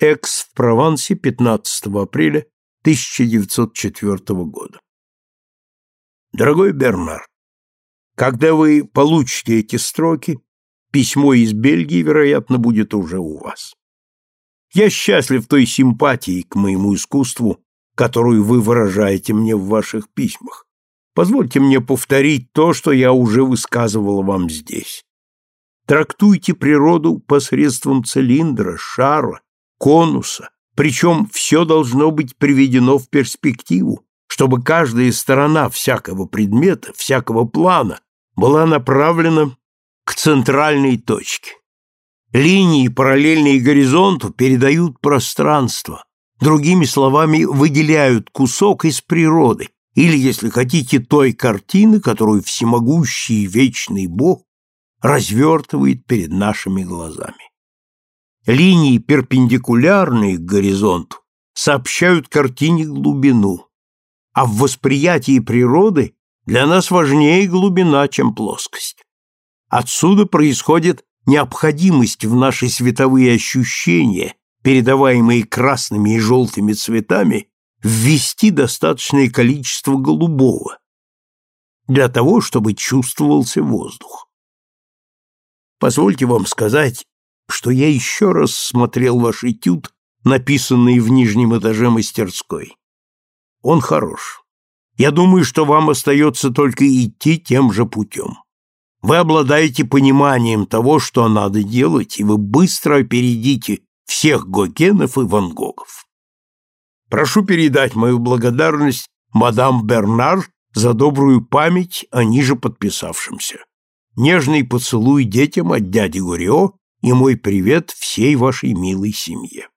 Экс в Провансе 15 апреля 1904 года. Дорогой Бернар, когда вы получите эти строки, письмо из Бельгии, вероятно, будет уже у вас. Я счастлив той симпатии к моему искусству, которую вы выражаете мне в ваших письмах. Позвольте мне повторить то, что я уже высказывал вам здесь. Трактуйте природу посредством цилиндра, шара, конуса, причем все должно быть приведено в перспективу, чтобы каждая сторона всякого предмета, всякого плана была направлена к центральной точке. Линии, параллельные горизонту, передают пространство, другими словами, выделяют кусок из природы, или, если хотите, той картины, которую всемогущий вечный Бог развертывает перед нашими глазами. Линии, перпендикулярные к горизонту, сообщают картине глубину, а в восприятии природы для нас важнее глубина, чем плоскость. Отсюда происходит необходимость в наши световые ощущения, передаваемые красными и желтыми цветами, ввести достаточное количество голубого для того, чтобы чувствовался воздух. Позвольте вам сказать, что я еще раз смотрел ваш этюд, написанный в нижнем этаже мастерской. Он хорош. Я думаю, что вам остается только идти тем же путем. Вы обладаете пониманием того, что надо делать, и вы быстро опередите всех Гогенов и Ван Гогов. Прошу передать мою благодарность мадам Бернар за добрую память о ниже подписавшемся. Нежный поцелуй детям от дяди Гурио и мой привет всей вашей милой семье.